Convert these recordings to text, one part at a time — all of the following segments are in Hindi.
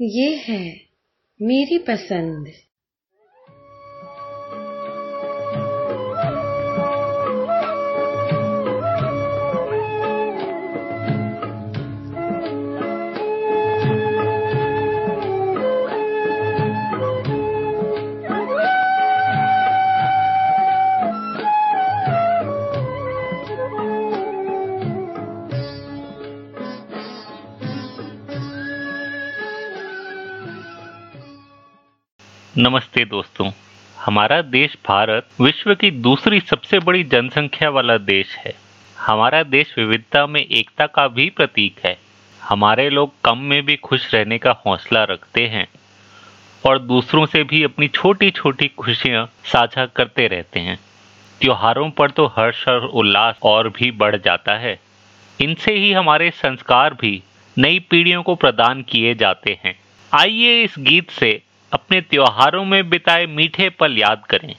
ये है मेरी पसंद। नमस्ते दोस्तों। हमारा देश भारत विश्व की दूसरी सबसे बड़ी जनसंख्या वाला देश है। हमारा देश विविधता में एकता का भी प्रतीक है। हमारे लोग कम में भी खुश रहने का हौसला रखते हैं और दूसरों से भी अपनी छोटी छोटी खुशियाँ साझा करते रहते हैं। त्योहारों पर तो हर्ष और उल्लास और भी बढ़ जाता है। इनसे ही हमारे संस्कार भी नई पीढ़ियों को प्रदान किए जाते हैं। आइए इस गीत से अपने त्योहारों में बिताए मीठे पल याद करें।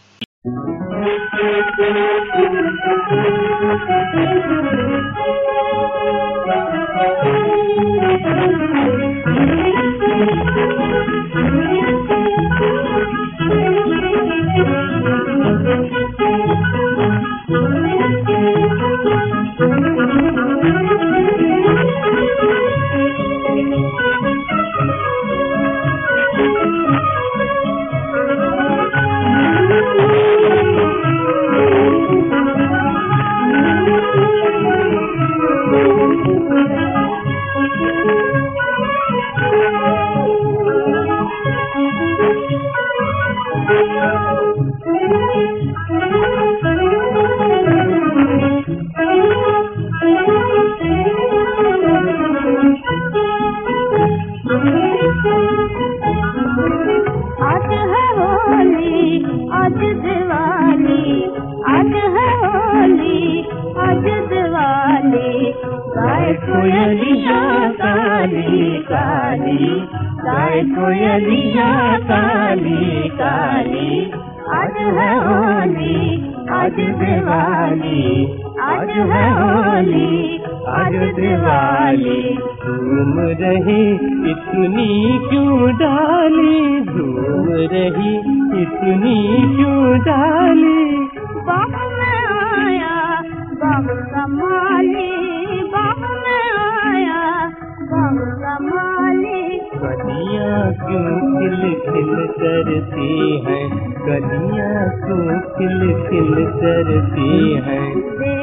है होली आज दिवाली। घूम रही इतनी क्यों डाली? घूम रही इतनी क्यों डाली? बाप में आया बाप का माली बाप में आया बाप का माली कलियाँ क्यों खिल खिल करती है? कलियाँ क्यों खिल खिल करती हैं?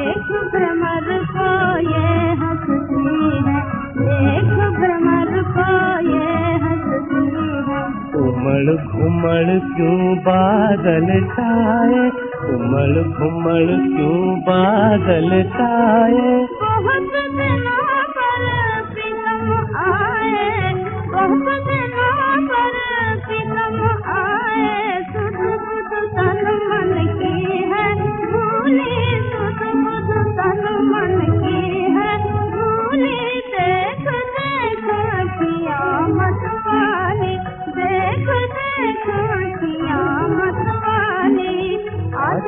घुमड़ घुमड़ क्यों बादल छाए? घुमड़ घुमड़ क्यों बादल छाए? बहुत दिनों पर आए, बहुत दिनों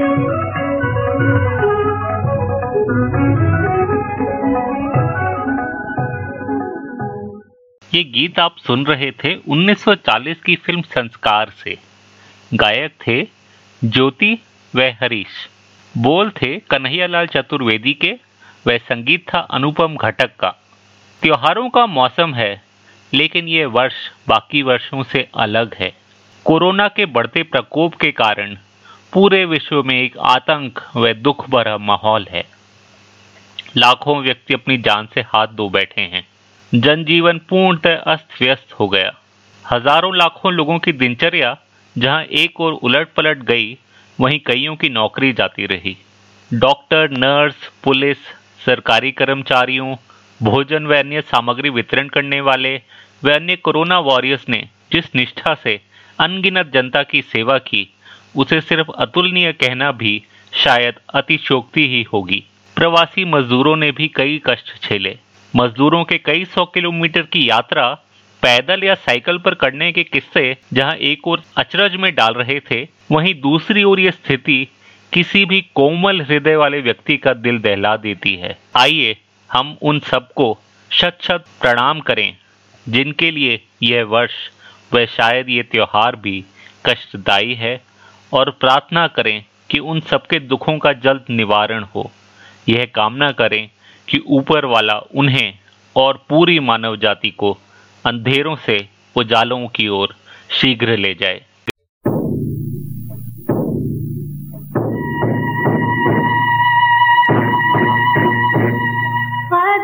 ये गीत आप सुन रहे थे 1940 की फ़िल्म संस्कार से। गायक थे ज्योति व हरीश। बोल थे कन्हैयालाल चतुर्वेदी के, व संगीत था अनुपम घटक का। त्योहारों का मौसम है, लेकिन ये वर्ष बाकी वर्षों से अलग है। कोरोना के बढ़ते प्रकोप के कारण पूरे विश्व में एक आतंक व दुख भरा माहौल है। लाखों व्यक्ति अपनी जान से हाथ धो बैठे हैं। जनजीवन पूर्णतः अस्त व्यस्त हो गया। हज़ारों लाखों लोगों की दिनचर्या जहाँ एक और उलट पलट गई, वहीं कईयों की नौकरी जाती रही। डॉक्टर, नर्स, पुलिस, सरकारी कर्मचारियों, भोजन व अन्य सामग्री वितरण करने वाले व अन्य कोरोना वॉरियर्स ने जिस निष्ठा से अनगिनत जनता की सेवा की उसे सिर्फ़ अतुलनीय कहना भी शायद अतिशोक्ति ही होगी। प्रवासी मजदूरों ने भी कई कष्ट झेले। मजदूरों के कई सौ किलोमीटर की यात्रा पैदल या साइकिल पर करने के किस्से जहाँ एक और अचरज में डाल रहे थे, वहीं दूसरी ओर ये स्थिति किसी भी कोमल हृदय वाले व्यक्ति का दिल दहला देती है। आइए हम उन सबको शत शत प्रणाम करें, जिनके लिए यह वर्ष व शायद ये त्योहार भी कष्टदायी है। और प्रार्थना करें कि उन सबके दुखों का जल्द निवारण हो। यह कामना करें कि ऊपर वाला उन्हें और पूरी मानव जाति को अंधेरों से उजालों की ओर शीघ्र ले जाए। बता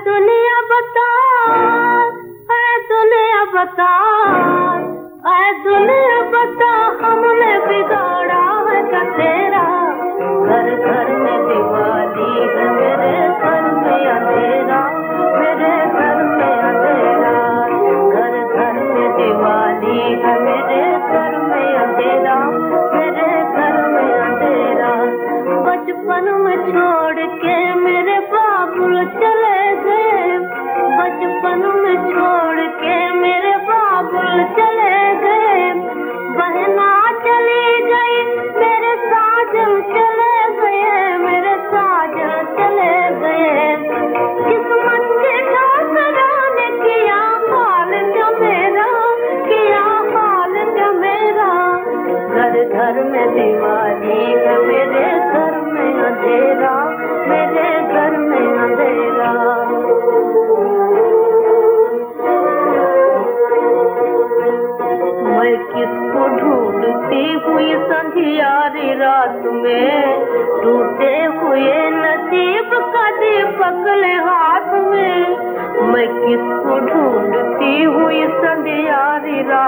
दुनिया बता दुनिया बता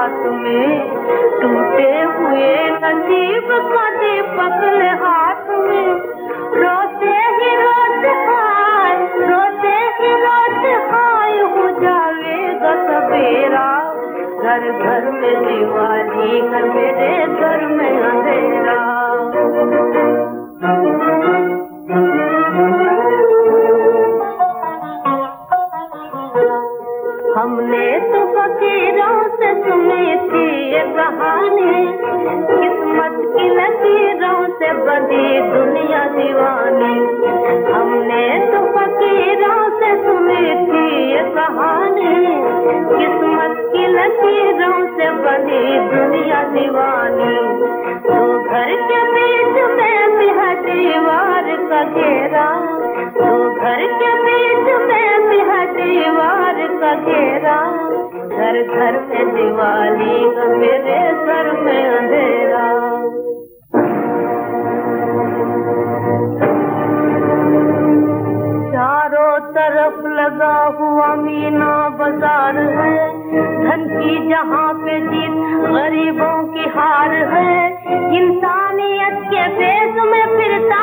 रात में टूटे हुए नसीब का दीपक हाथ में। रोते ही रोते हाय रोते ही रोते हाय हो जावेगा सवेरा। घर घर में दिवाली है मेरे घर से दुनिया दीवानी। की जहाँ पे जीत गरीबों की हार है इंसानियत के बेस में फिरता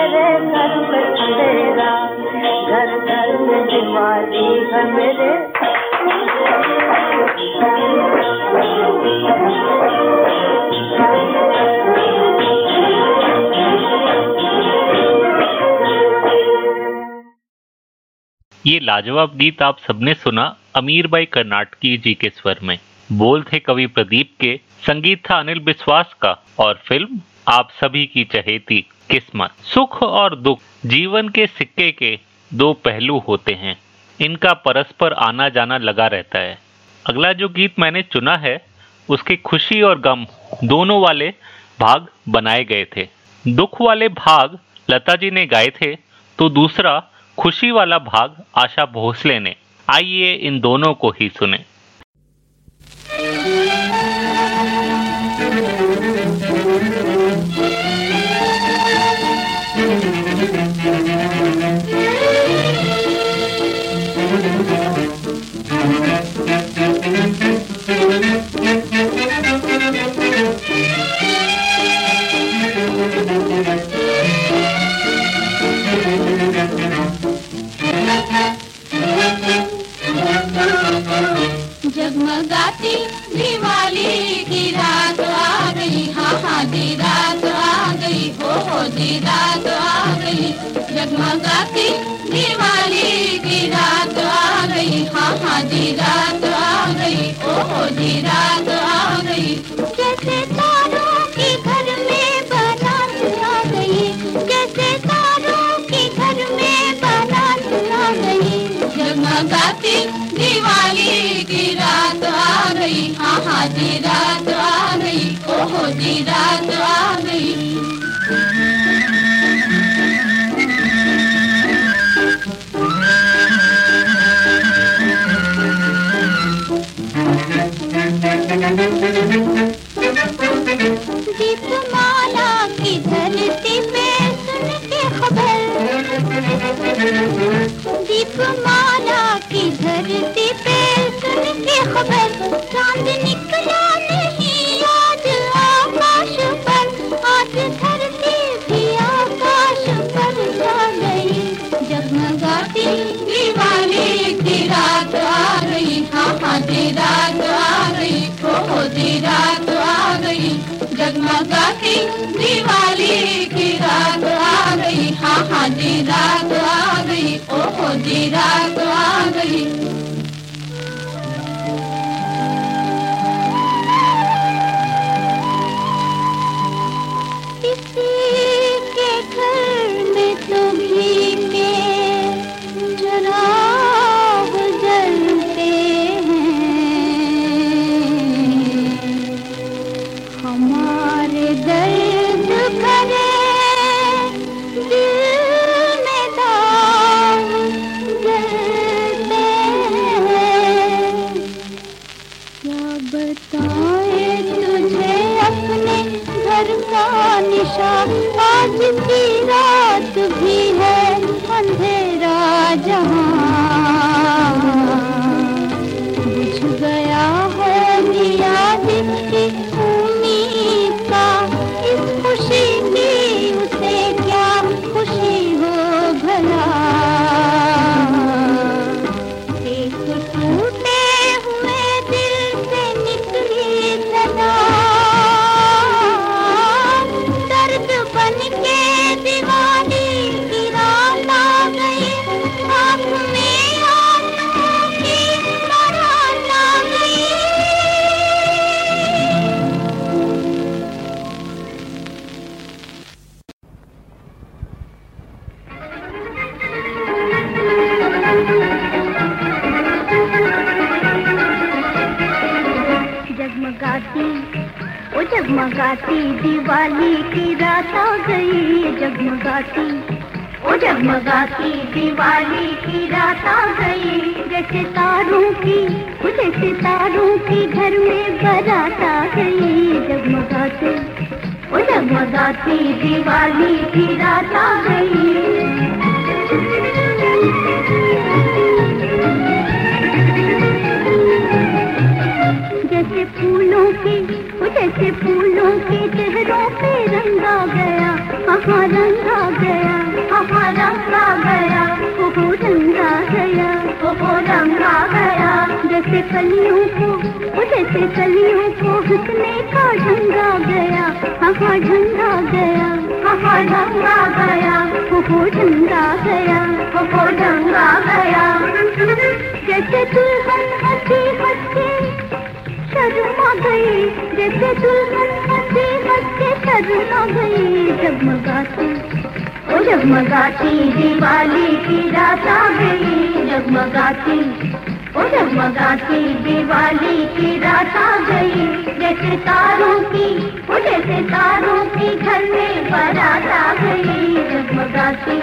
मेरे घर में अंधेरा घर घर में दिवाली है मेरे ये लाजवाब गीत आप सबने सुना अमीर बाई कर्नाटकी जी के स्वर में। बोल थे कवि प्रदीप के, संगीत था अनिल विश्वास का, और फ़िल्म आप सभी की चहेती। किस्मत, सुख और दुख, जीवन के सिक्के के दो पहलू होते हैं। इनका परस्पर आना जाना लगा रहता है। अगला जो गीत मैंने चुना है, उसके खुशी और गम दोनों वाले भाग बनाए गए थे। दुख वाले भाग लता जी ने गाए थे तो दूसरा खुशी वाला भाग आशा भोसले ने। आइए इन दोनों को ही सुने। जगमगाती दिवाली की रात आ गई। हाँ हाँ रात आ गई। हो हो रात आ गई। जगमगाती, दिवाली की रात आ हाँ हाँ रात आ गई। ओ दी रात आ गई। जैसे जगमगाती दिवाली की रात आ गई। हाँ दी रात आ गई। ओहो दी रात आ गई। दीपमाला खबर चाँद निकला नहीं, आज आकाश पर, आज धरती भी आकाश पर जा गई। जगमगाती दिवाली की रात आ गई हाँ हाँ दी रात आ गई हो दी रात आ गई। जगमगाती दिवाली की रात आ गई हाँ हाँ दी रात आ गई ओ हो दी आ गई। जगमगाती ओ जगमगाती। दिवाली की रात आ गई जगमगाती। ओ जगमगाती, दिवाली की रात आ गई। जैसे तारों की, जैसे तारों की घर में बारात आ गई जगमगाती। ओ जगमगाती, दिवाली की रात आ गई। जैसे फूलों के जैसे फूलों के चेहरों पे रंग आ गया कहाँ रंग आ गया कहाँ रंग आ गया ओहो रंग आ गया ओहो रंग आ गया जैसे कलियों को जैसे कलियों को हंसने का ढंग आ गया कहाँ ढंग आ गया कहाँ ढंग आ गया ओहो ढंग आ गया ओहो ढंग आ गया जैसे दुल्हन हँसी हँसी शर्मा गई, जैसे दुल्हन हँसी हँसी शर्मा गई। जगमगाती, ओ जगमगाती, दिवाली की रात आ गई। जगमगाती, ओ जगमगाती, दिवाली की रात आ गई। जैसे तारों की, ओ जैसे तारों की घर में बारात आ गई। जगमगाती,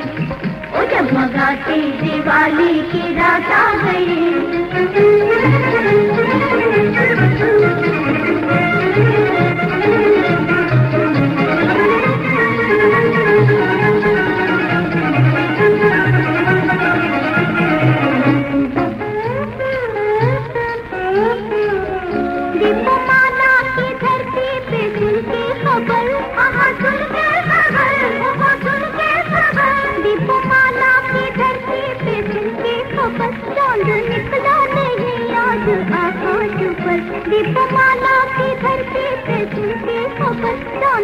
ओ जगमगाती, दिवाली की रात आ दीपमाला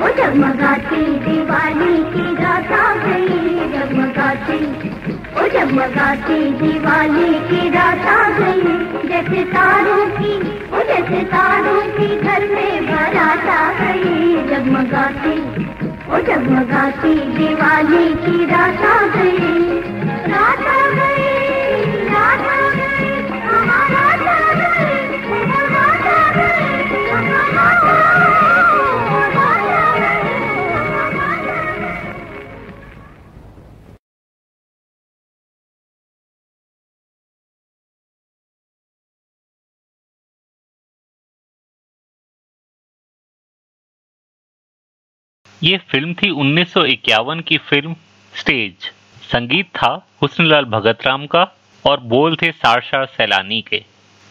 ओ जगमगाती दिवाली की आ गई जगमगाती ओ जगमगाती दिवाली की आ गई। जैसे तारों की ओ जैसे तारों की घर में बारात आ गई। जगमगाती ओ जगमगाती दिवाली की आ गई। रात आ गई। ये फ़िल्म थी 1951 की फ़िल्म स्टेज। संगीत था हुस्नलाल भगतराम का और बोल थे सारशा सैलानी के।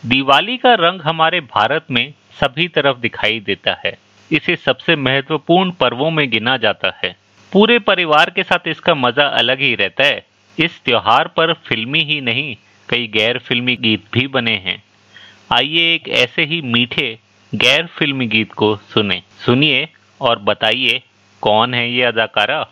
दिवाली का रंग हमारे भारत में सभी तरफ़ दिखाई देता है। इसे सबसे महत्वपूर्ण पर्वों में गिना जाता है। पूरे परिवार के साथ इसका मज़ा अलग ही रहता है। इस त्योहार पर फिल्मी ही नहीं, कई गैर फिल्मी गीत भी बने हैं। आइए एक ऐसे ही मीठे गैर फिल्मी गीत को सुने, सुनिए और बताइए कौन है ये अदाकारा?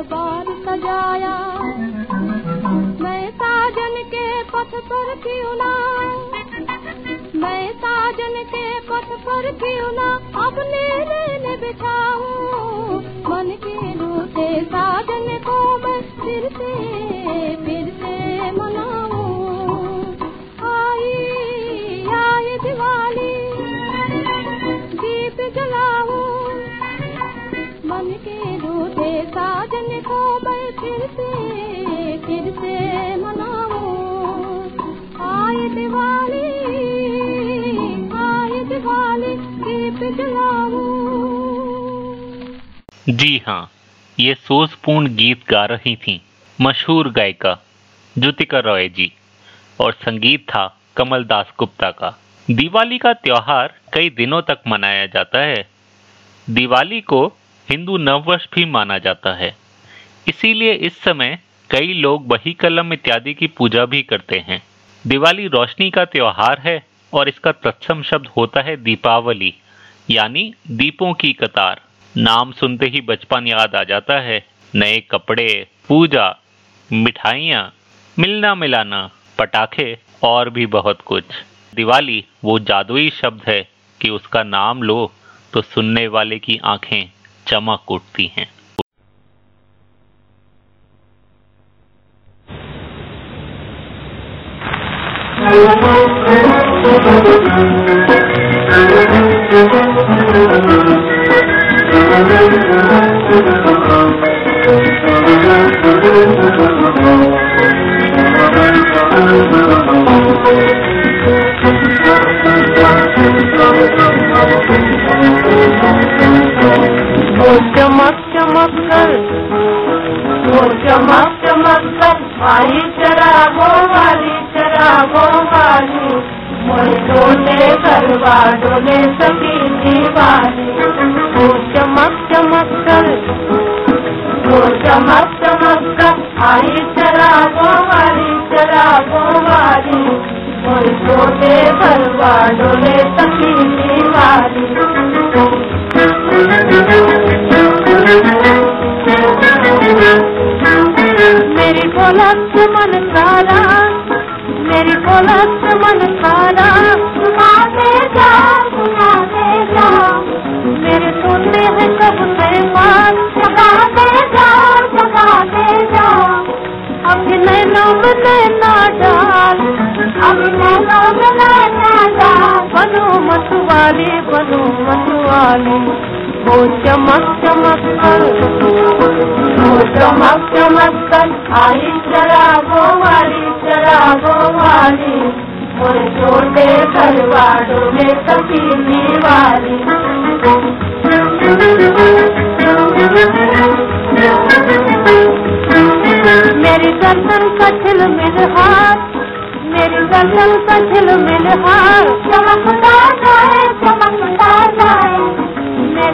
ने घर बार सजाया। मैं साजन के पथ पर क्यों मैं साजन के पथ पर क्यों अपने लेने बिछाऊं जी हाँ ये सोचपूर्ण गीत गा रही थी मशहूर गायिका ज्योतिका रॉय जी और संगीत था कमल दास गुप्ता का। दिवाली का त्योहार कई दिनों तक मनाया जाता है। दिवाली को हिंदू नववर्ष भी माना जाता है। इसीलिए इस समय कई लोग बही कलम इत्यादि की पूजा भी करते हैं। दिवाली रोशनी का त्योहार है और इसका तत्सम शब्द होता है दीपावली, यानी दीपों की कतार। नाम सुनते ही बचपन याद आ जाता है। नए कपड़े, पूजा, मिठाइयाँ, मिलना मिलाना, पटाखे और भी बहुत कुछ। दिवाली वो जादुई शब्द है कि उसका नाम लो तो सुनने वाले की आँखें चमक उठती हैं। वो चमक चमक कर वो आई शराबों वाली शराबों वाली। मोर डोले करवा डोले सखी दीवानी वो चमक चमक कर आई शराबों वाली गो मोर डोले करवा डोले सखी दीवानी मेरी बोला मन मतवाली वो चमक चमक कर, वो चमक चमक कर, आई शराबों वाली शराबों वाली, वो छोटे खरवाड़ों में सकीनी वाली। मेरी गर्दन का छिल मिल हाथ, मेरी गर्दन का छिल मिल हाथ, चमकता जाए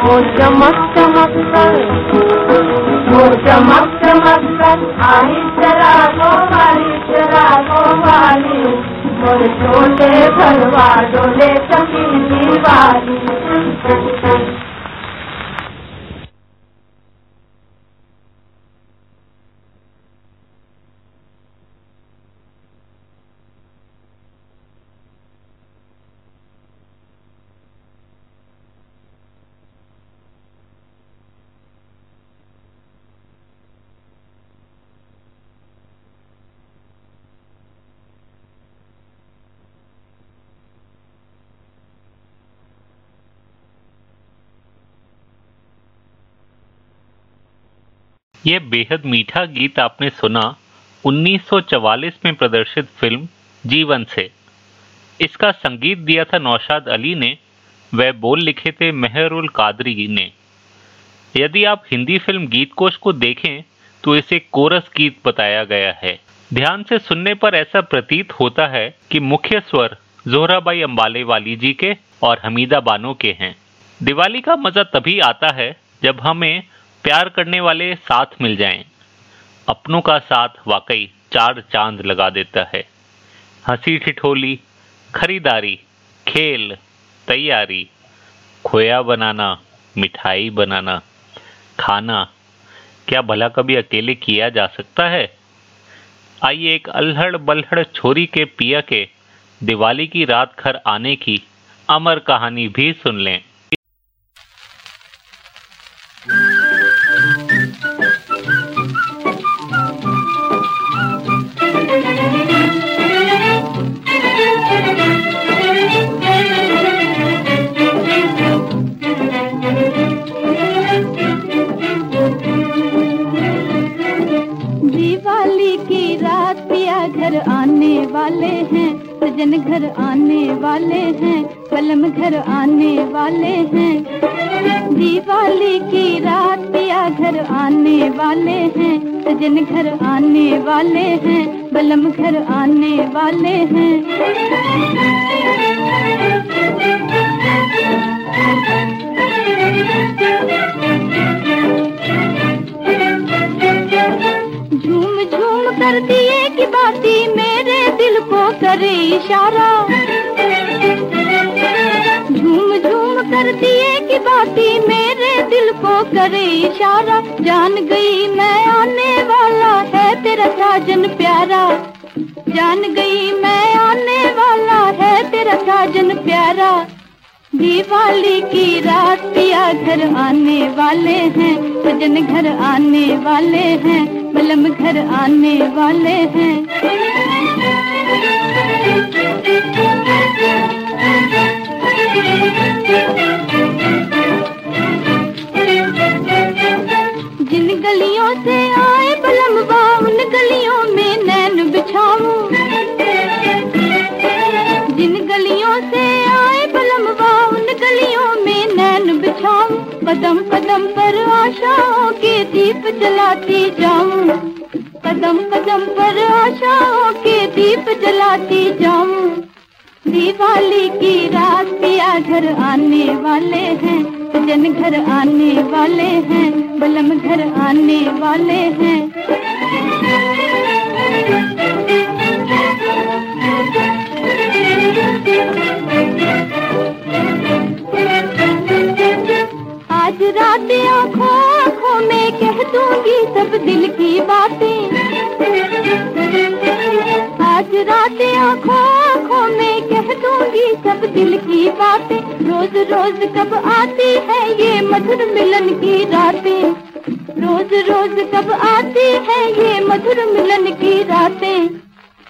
वो चमक चमक कर वो चमक चमक कर आई शराबों वाली शराबों वाली छोटे भरवा डोले चमी दीवाली यह बेहद मीठा गीत आपने सुना 1944 में प्रदर्शित फ़िल्म जीवन से। इसका संगीत दिया था नौशाद अली ने, वह बोल लिखे थे मेहरुल कादरी ने। यदि आप हिंदी फ़िल्म गीत कोश को देखें तो इसे कोरस गीत बताया गया है। ध्यान से सुनने पर ऐसा प्रतीत होता है कि मुख्य स्वर जोहराबाई अम्बाले वाली जी के और हमीदा बानो के हैं। दिवाली का मज़ा तभी आता है जब हमें प्यार करने वाले साथ मिल जाएँ। अपनों का साथ वाकई चार चाँद लगा देता है। हँसी ठिठोली, खरीदारी, खेल, तैयारी, खोया बनाना, मिठाई बनाना, खाना, क्या भला कभी अकेले किया जा सकता है? आइए एक अल्हड़ बल्हड़ छोरी के पिया के दिवाली की रात घर आने की अमर कहानी भी सुन लें। वाले हैं, सजन घर आने वाले हैं, कलम घर आने वाले हैं। दिवाली की रात पिया घर आने वाले हैं, सजन घर आने वाले हैं, बलम घर आने वाले हैं। झूम झूम कर दिए की बाती को करे इशारा। झूम झूम कर दिए कि बाती मेरे दिल को करे इशारा। जान गई मैं आने वाला है तेरा साजन प्यारा। जान गई मैं आने वाला है तेरा साजन प्यारा। दिवाली की रात पिया घर आने वाले हैं, सजन घर आने वाले हैं बलम घर आने वाले हैं। कदम कदम पर आशाओं के दीप जलाती जाऊँ। कदम कदम पर आशाओं के दीप जलाती जाऊँ। दिवाली की रात पिया घर आने वाले हैं, सजन घर आने वाले हैं, बलम घर आने वाले हैं। आज रात आँखों आँखों में कह दूँगी सब दिल की बातें। आँखों आँखों में कह दूँगी सब दिल की बातें, रोज रोज कब आती है ये मधुर मिलन की रातें? रोज रोज कब आती है ये मधुर मिलन की रातें?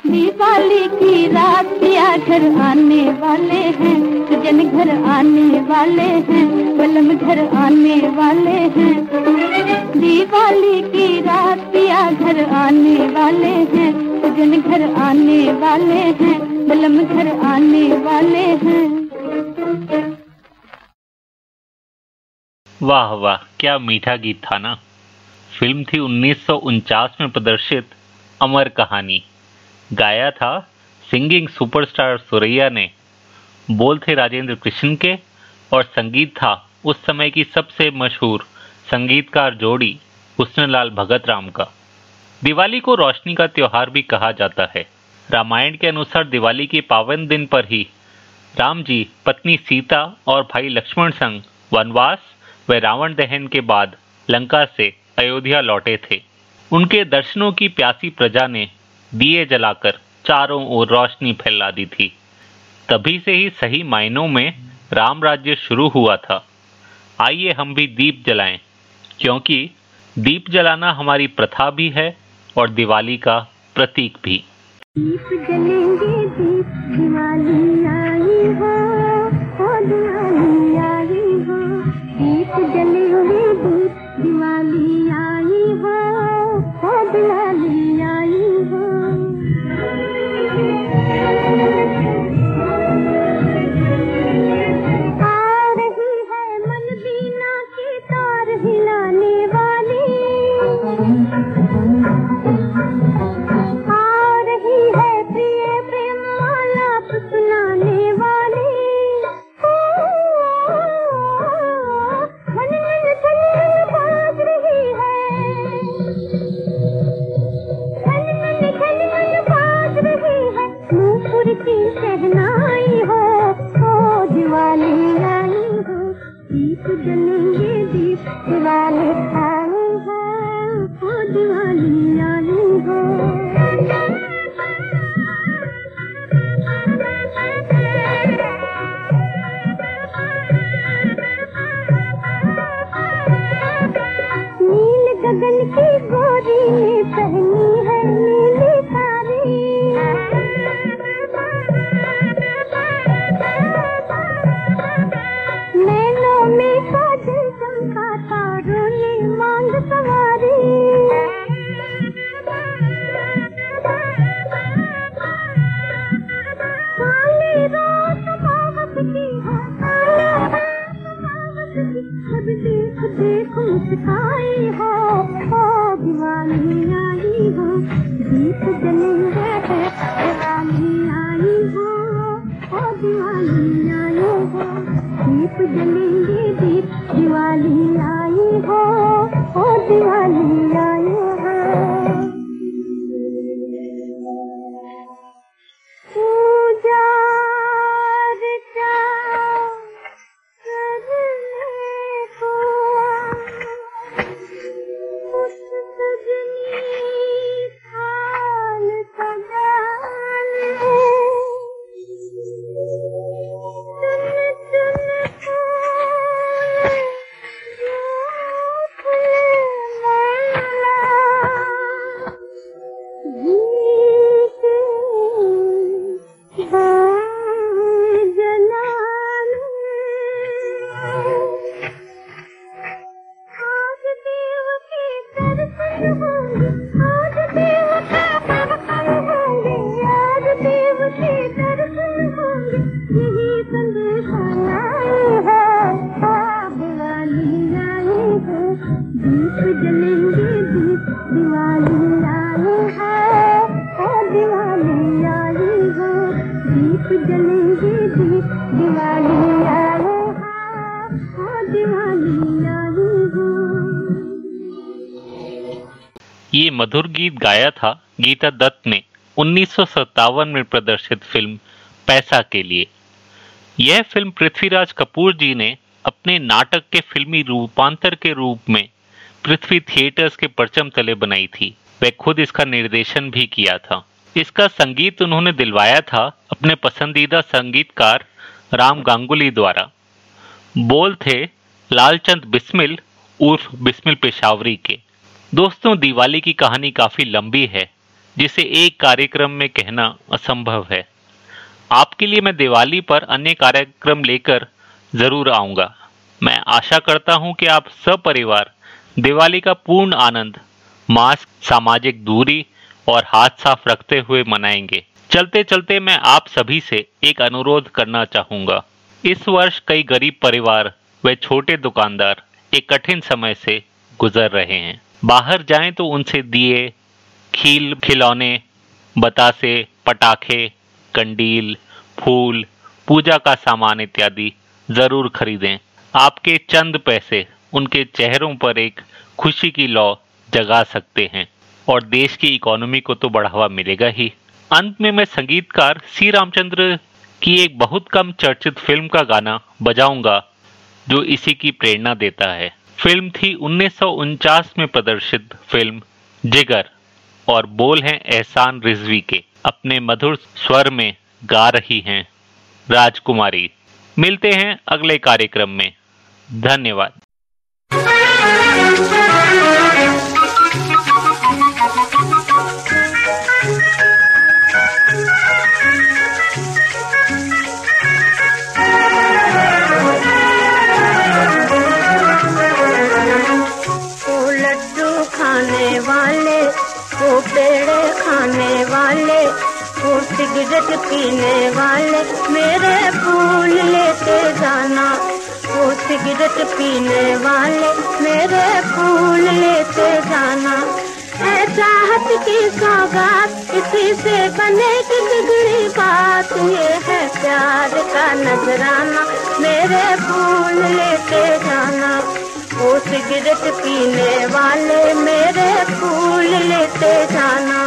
दिवाली की रात पिया घर आने वाले हैं, सजन घर आने वाले हैं बलम घर आने वाले हैं। दिवाली की रात पिया घर आने वाले हैं सजन घर आने वाले हैं, बलम घर आने वाले हैं। वाह वाह, क्या मीठा गीत था ना। फ़िल्म थी उन्नीस सौ उनचास में प्रदर्शित, अमर कहानी। गाया था सिंगिंग सुपरस्टार सुरैया ने। बोल थे राजेंद्र कृष्ण के, और संगीत था उस समय की सबसे मशहूर संगीतकार जोड़ी हुस्नलाल भगत राम का। दिवाली को रोशनी का त्योहार भी कहा जाता है। रामायण के अनुसार दिवाली के पावन दिन पर ही राम जी, पत्नी सीता और भाई लक्ष्मण संग वनवास व रावण दहन के बाद लंका से अयोध्या लौटे थे। उनके दर्शनों की प्यासी प्रजा ने दिए जलाकर चारों ओर रोशनी फैला दी थी। तभी से ही सही मायनों में राम राज्य शुरू हुआ था। आइए हम भी दीप जलाएँ, क्योंकि दीप जलाना हमारी प्रथा भी है और दिवाली का प्रतीक भी। दीप जलेंगे दीप दिवाली आई हो। मधुर गीत गाया था गीता दत्त ने उन्नीस में प्रदर्शित फ़िल्म पैसा के लिए। यह फ़िल्म पृथ्वीराज कपूर जी ने अपने नाटक के फिल्मी रूपांतर के रूप में पृथ्वी थिएटर्स के परचम तले बनाई थी। वह खुद इसका निर्देशन भी किया था। इसका संगीत उन्होंने दिलवाया था अपने पसंदीदा संगीतकार राम गांगुली द्वारा। बोल थे, लालचंद बिस्मिल, उर्फ़ बिस्मिल पेशावरी के। दोस्तों, दिवाली की कहानी काफ़ी लंबी है, जिसे एक कार्यक्रम में कहना असंभव है। आपके लिए मैं दिवाली पर अन्य कार्यक्रम लेकर ज़रूर आऊँगा। मैं आशा करता हूँ कि आप सब परिवार दिवाली का पूर्ण आनंद मास्क सामाजिक दूरी और हाथ साफ़ रखते हुए मनाएँगे। चलते चलते मैं आप सभी से एक अनुरोध करना चाहूँगा। इस वर्ष कई गरीब परिवार व छोटे दुकानदार एक कठिन समय से गुजर रहे हैं। बाहर जाएँ तो उनसे दिए खील खिलौने, बतासे, पटाखे, कंडील, फूल, पूजा का सामान इत्यादि ज़रूर खरीदें। आपके चंद पैसे उनके चेहरों पर एक खुशी की लौ जगा सकते हैं और देश की इकोनॉमी को तो बढ़ावा मिलेगा ही। अंत में मैं संगीतकार सी रामचंद्र की एक बहुत कम चर्चित फ़िल्म का गाना बजाऊँगा, जो इसी की प्रेरणा देता है। फ़िल्म थी उन्नीस सौ उनचास में प्रदर्शित फ़िल्म जिगर, और बोल हैं एहसान रिजवी के। अपने मधुर स्वर में गा रही हैं राजकुमारी। मिलते हैं अगले कार्यक्रम में। धन्यवाद। खाने वाले वो सिगरेट पीने वाले, मेरे फूल लेते जाना। वो सिगरेट पीने वाले, मेरे फूल लेते जाना। है चाहत की सौगात, इसी से बने की बिगड़ी बात। ये है प्यार का नजराना, मेरे फूल लेते जाना। वो सिगरेट पीने वाले, मेरे फूल लेते जाना।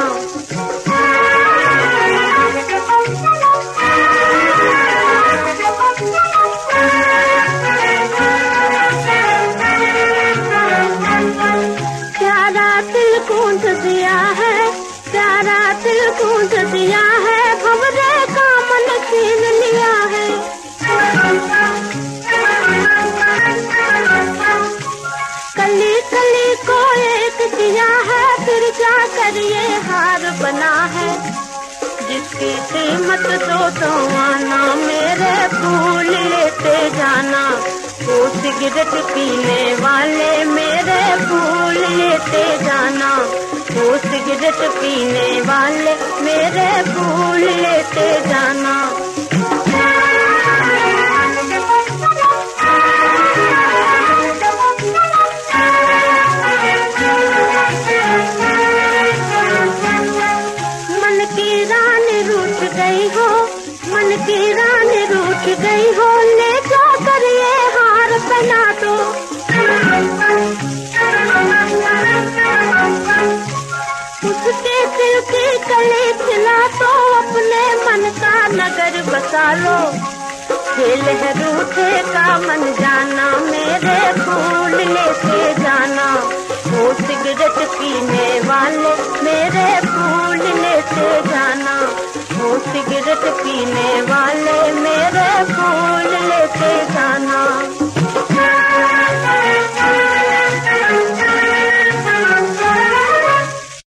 सूझ दिया है भवरे का मन छीन लिया है। कली कली को एक किया है, फिर जा कर ये हार बना है। जिसकी कीमत दो तो आना, मेरे फूल लेते जाना। वो सिगरेट पीने वाले मेरे फूल लेते जाना। वो सिगरेट पीने वाले मेरे भूल लेते जाना। बसालो खेल है रूठे का मन जाना, मेरे फूल लेके जाना। वो सिगरेट पीने वाले, मेरे फूल लेके जाना। वो सिगरेट पीने वाले, मेरे फूल लेके जाना।